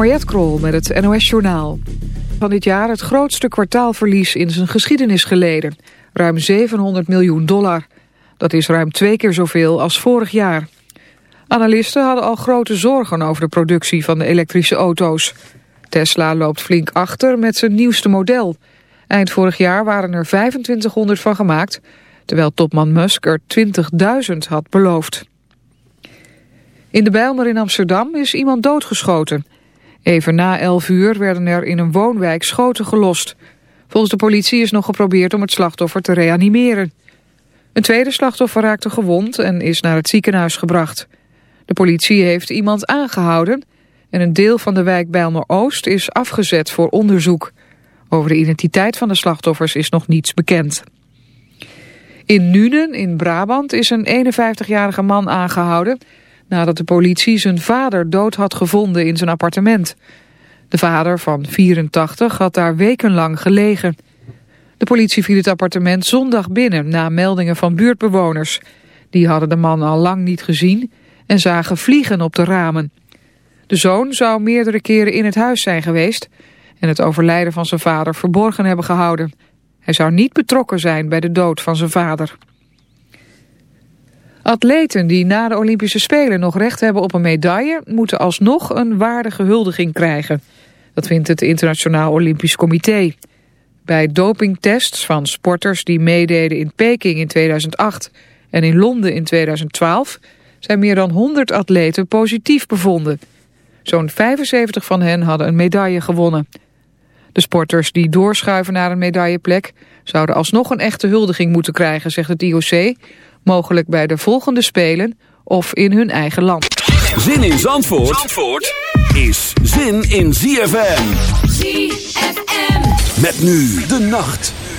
Mariette Krol met het NOS Journaal. Van dit jaar het grootste kwartaalverlies in zijn geschiedenis geleden. Ruim 700 miljoen dollar. Dat is ruim twee keer zoveel als vorig jaar. Analisten hadden al grote zorgen over de productie van de elektrische auto's. Tesla loopt flink achter met zijn nieuwste model. Eind vorig jaar waren er 2500 van gemaakt... terwijl topman Musk er 20.000 had beloofd. In de Bijlmer in Amsterdam is iemand doodgeschoten... Even na 11 uur werden er in een woonwijk schoten gelost. Volgens de politie is nog geprobeerd om het slachtoffer te reanimeren. Een tweede slachtoffer raakte gewond en is naar het ziekenhuis gebracht. De politie heeft iemand aangehouden... en een deel van de wijk Bijlmer-Oost is afgezet voor onderzoek. Over de identiteit van de slachtoffers is nog niets bekend. In Nuenen in Brabant is een 51-jarige man aangehouden nadat de politie zijn vader dood had gevonden in zijn appartement. De vader van 84 had daar wekenlang gelegen. De politie viel het appartement zondag binnen na meldingen van buurtbewoners. Die hadden de man al lang niet gezien en zagen vliegen op de ramen. De zoon zou meerdere keren in het huis zijn geweest... en het overlijden van zijn vader verborgen hebben gehouden. Hij zou niet betrokken zijn bij de dood van zijn vader. Atleten die na de Olympische Spelen nog recht hebben op een medaille... moeten alsnog een waardige huldiging krijgen. Dat vindt het Internationaal Olympisch Comité. Bij dopingtests van sporters die meededen in Peking in 2008... en in Londen in 2012 zijn meer dan 100 atleten positief bevonden. Zo'n 75 van hen hadden een medaille gewonnen. De sporters die doorschuiven naar een medailleplek... zouden alsnog een echte huldiging moeten krijgen, zegt het IOC Mogelijk bij de volgende Spelen of in hun eigen land. Zin in Zandvoort, Zandvoort is zin in ZFM. ZFM. Met nu de nacht.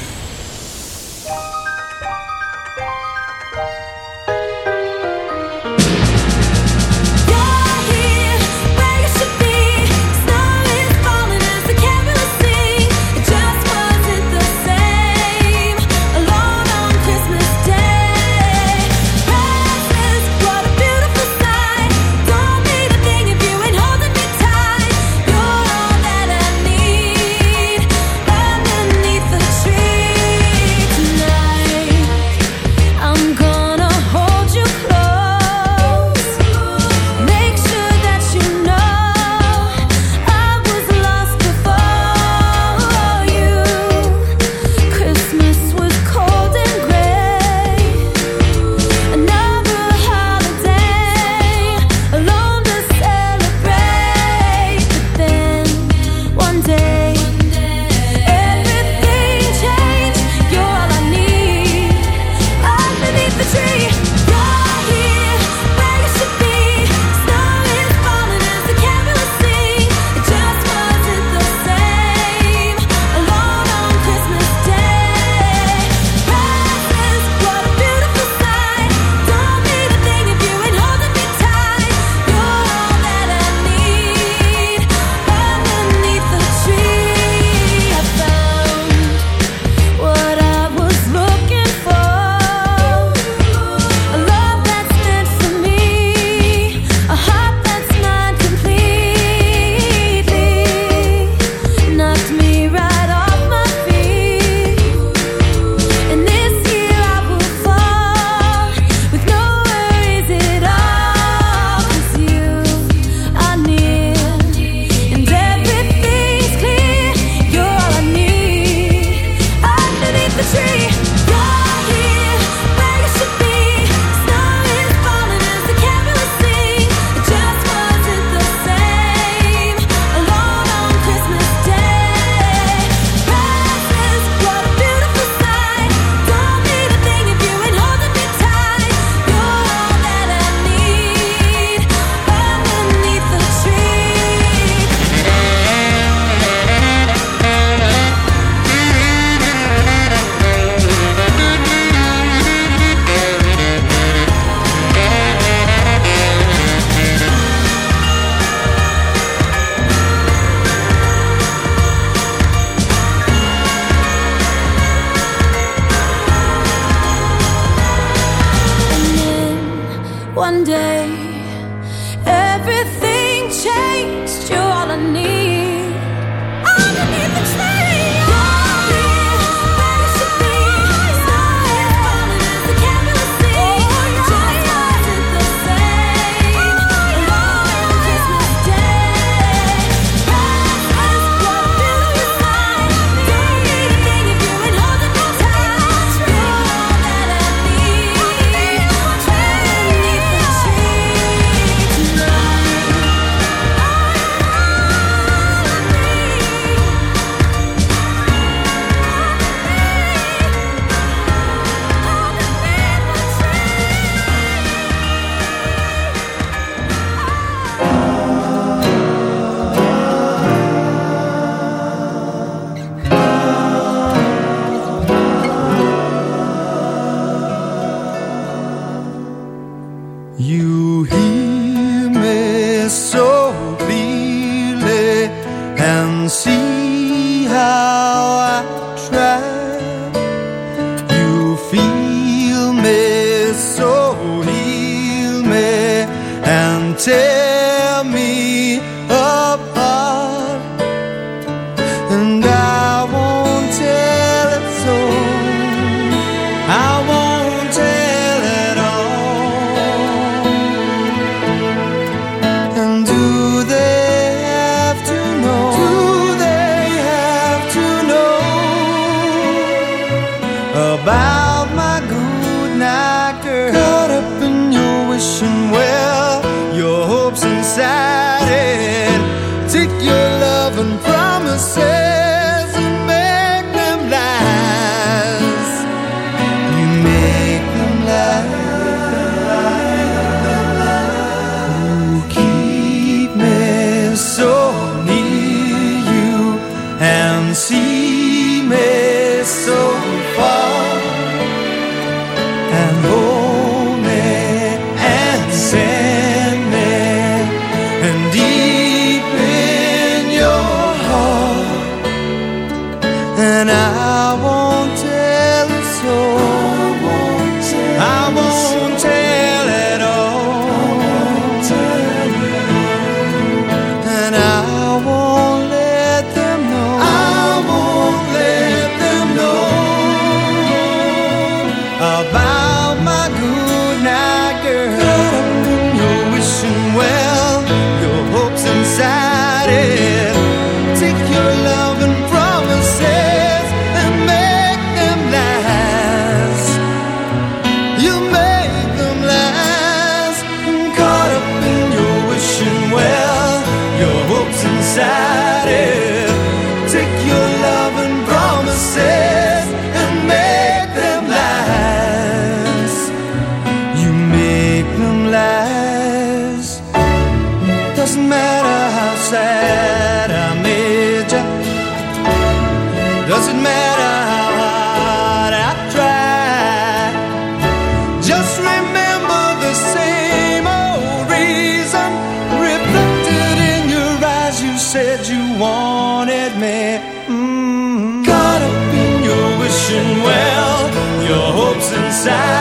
さ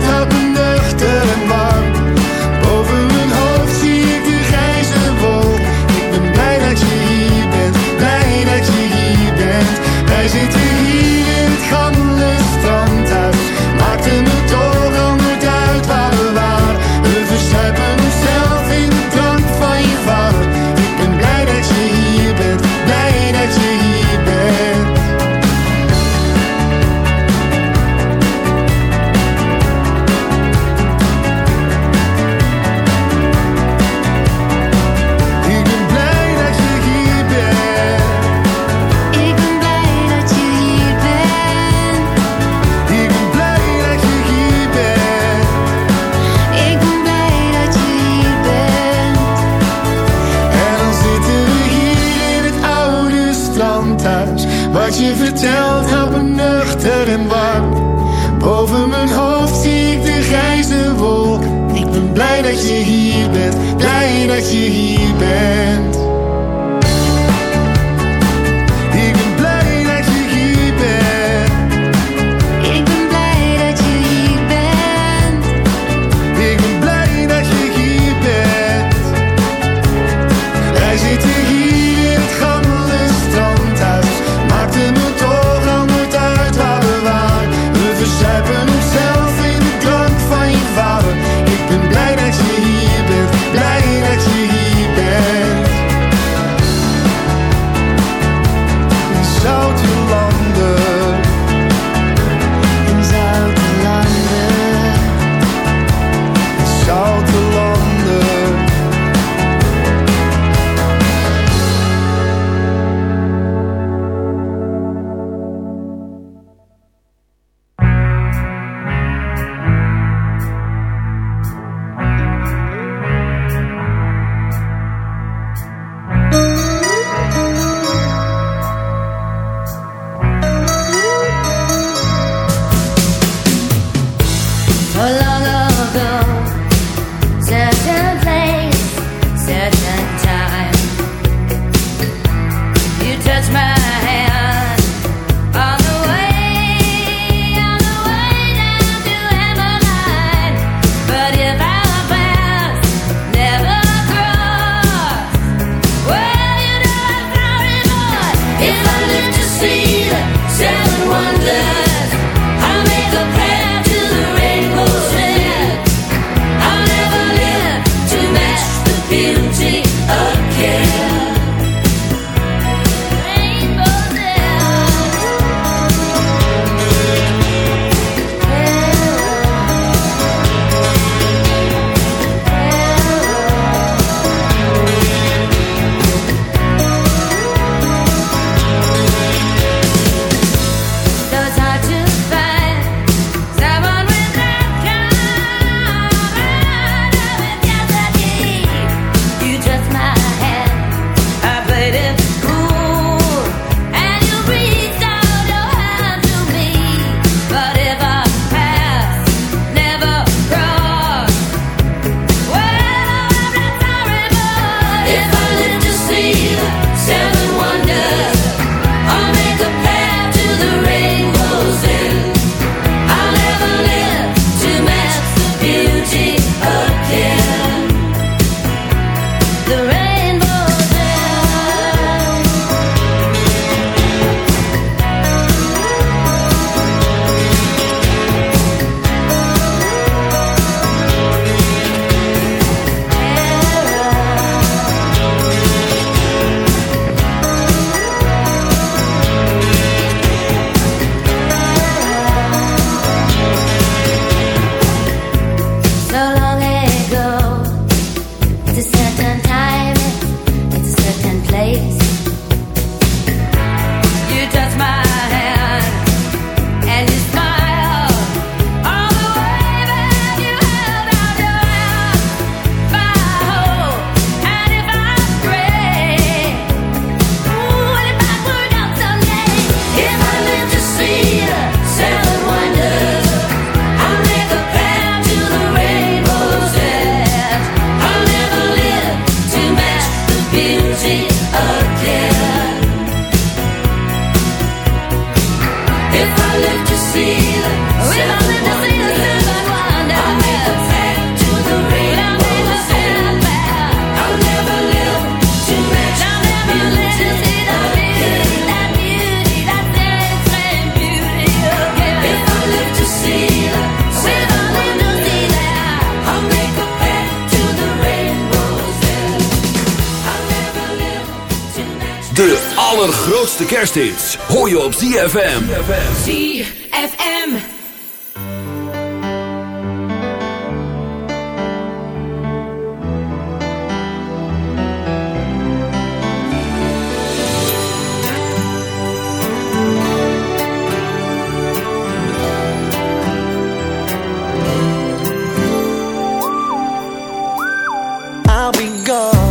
ZFM. ZFM. I'll be gone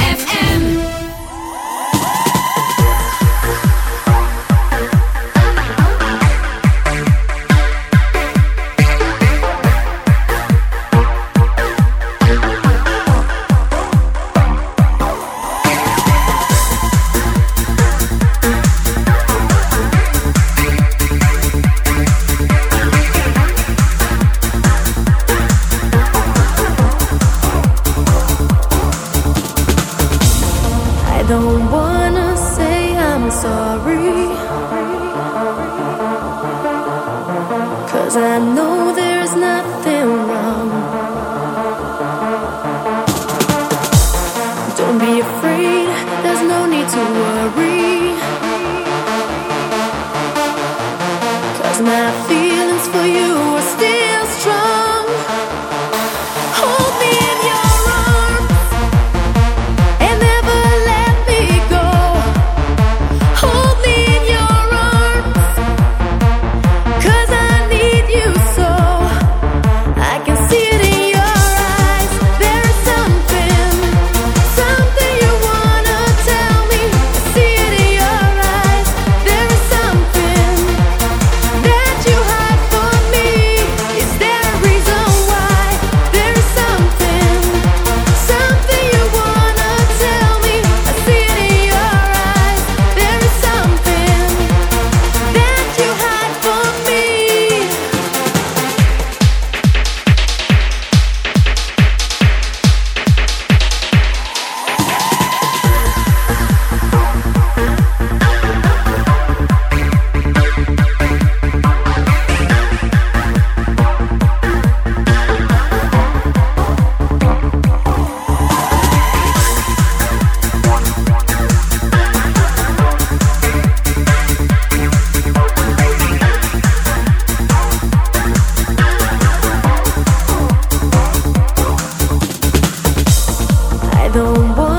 don't want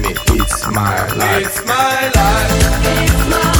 me. It's my life. It's my life. It's my life.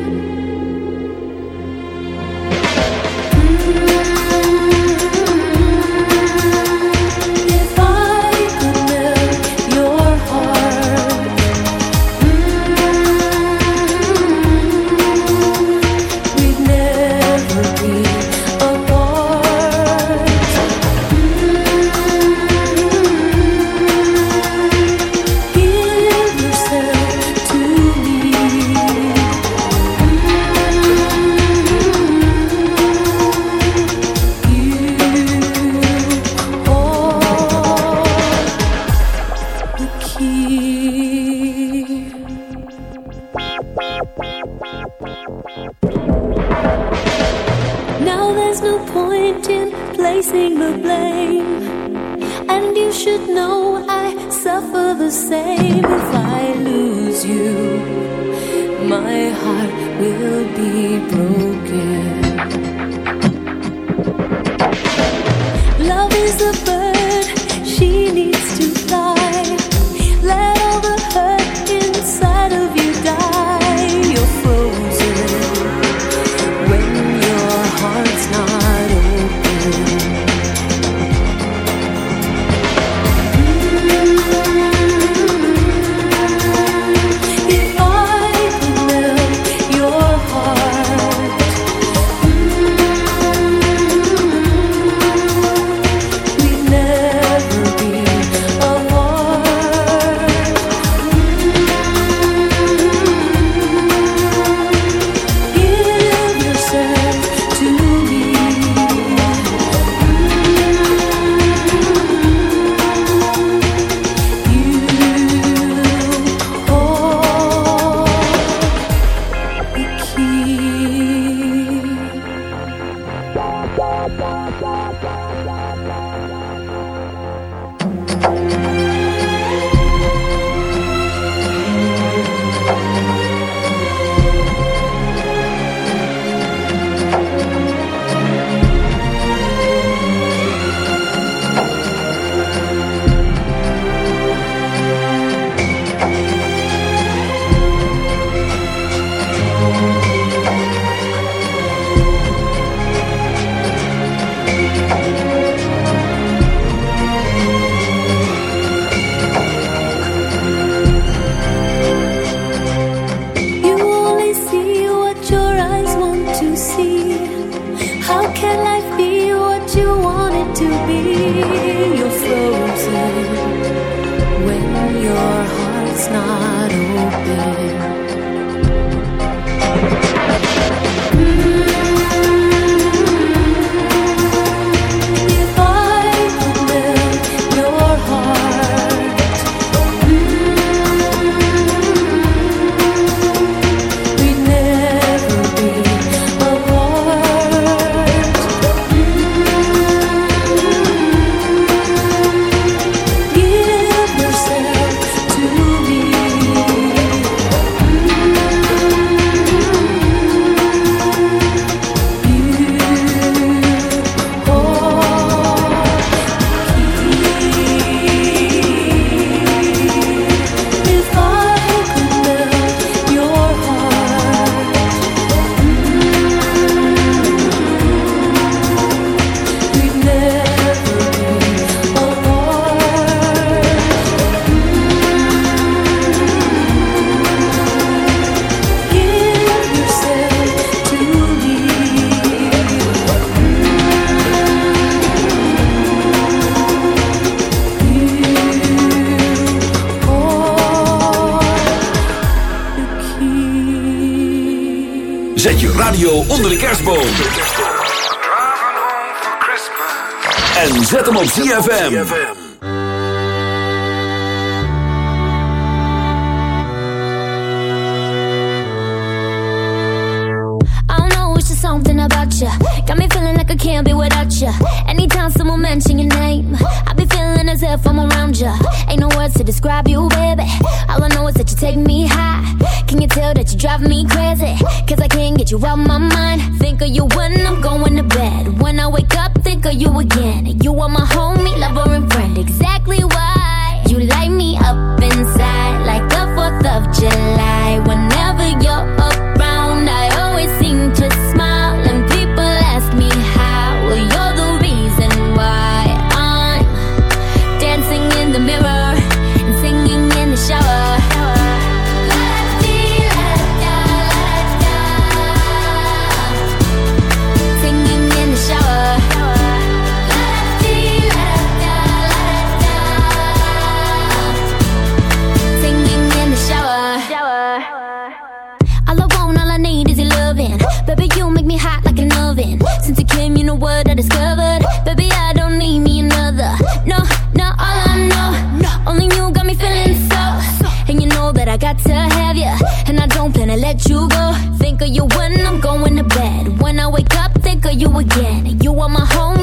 ZFM. mirror. Have you, and I don't plan to let you go. Think of you when I'm going to bed. When I wake up, think of you again. You are my home.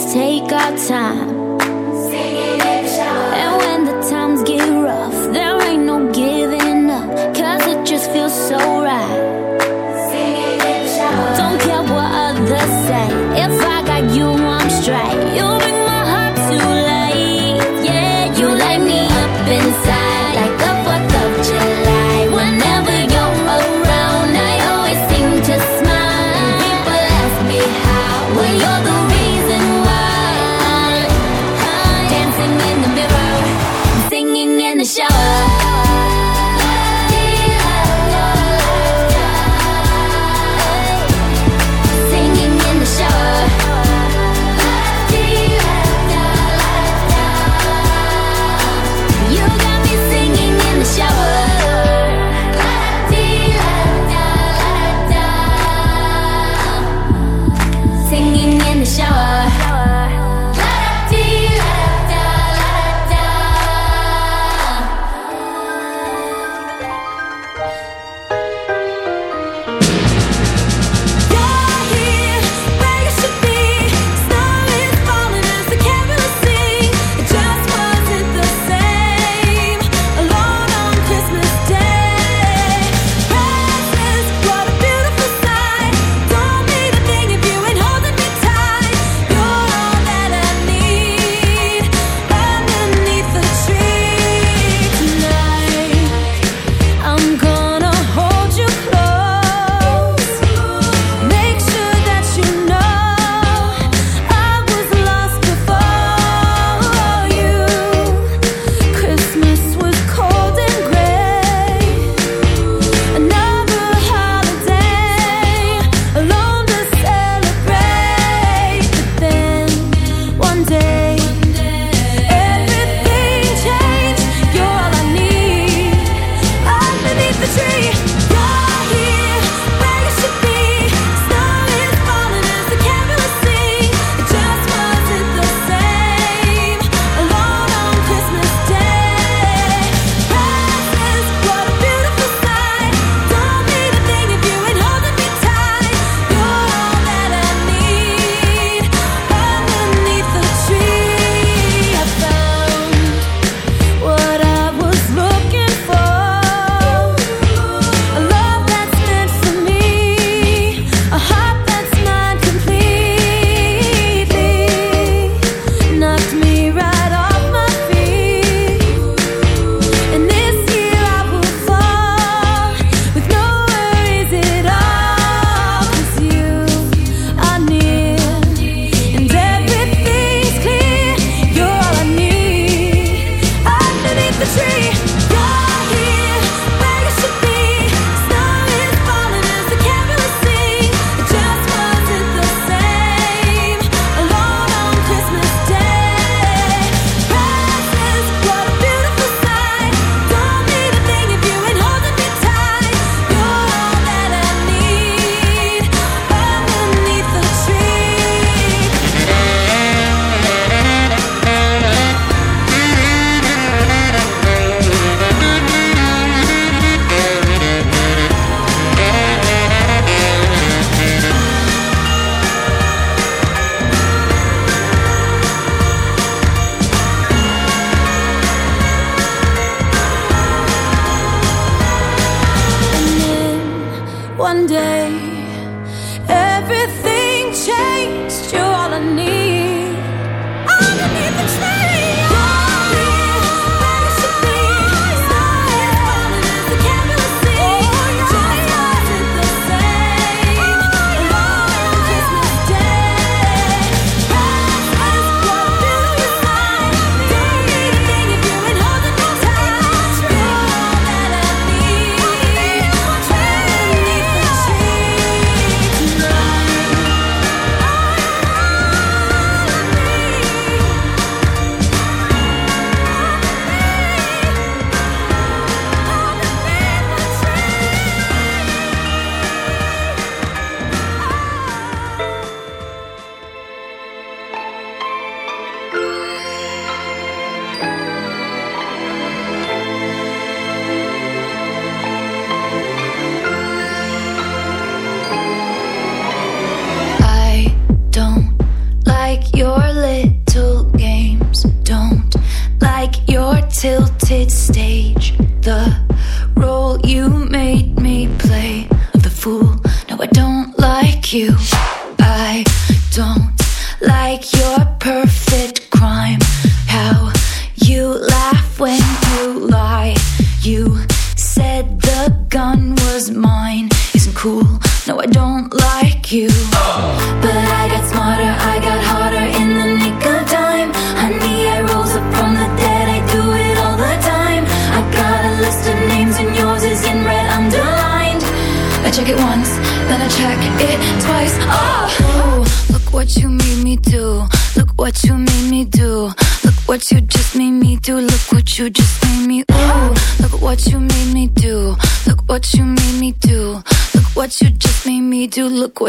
Let's take our time.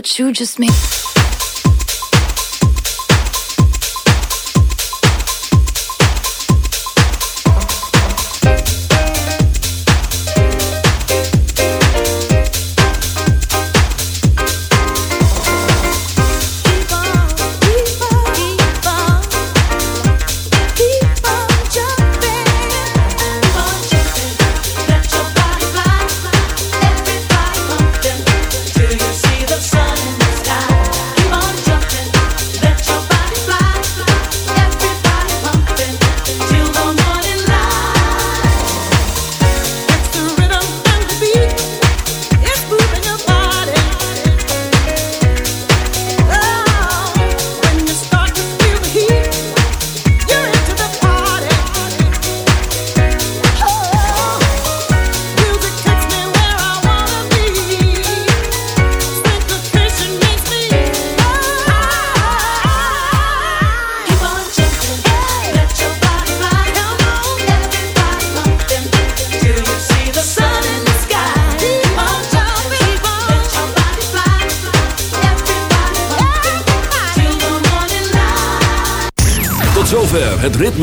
What you just made.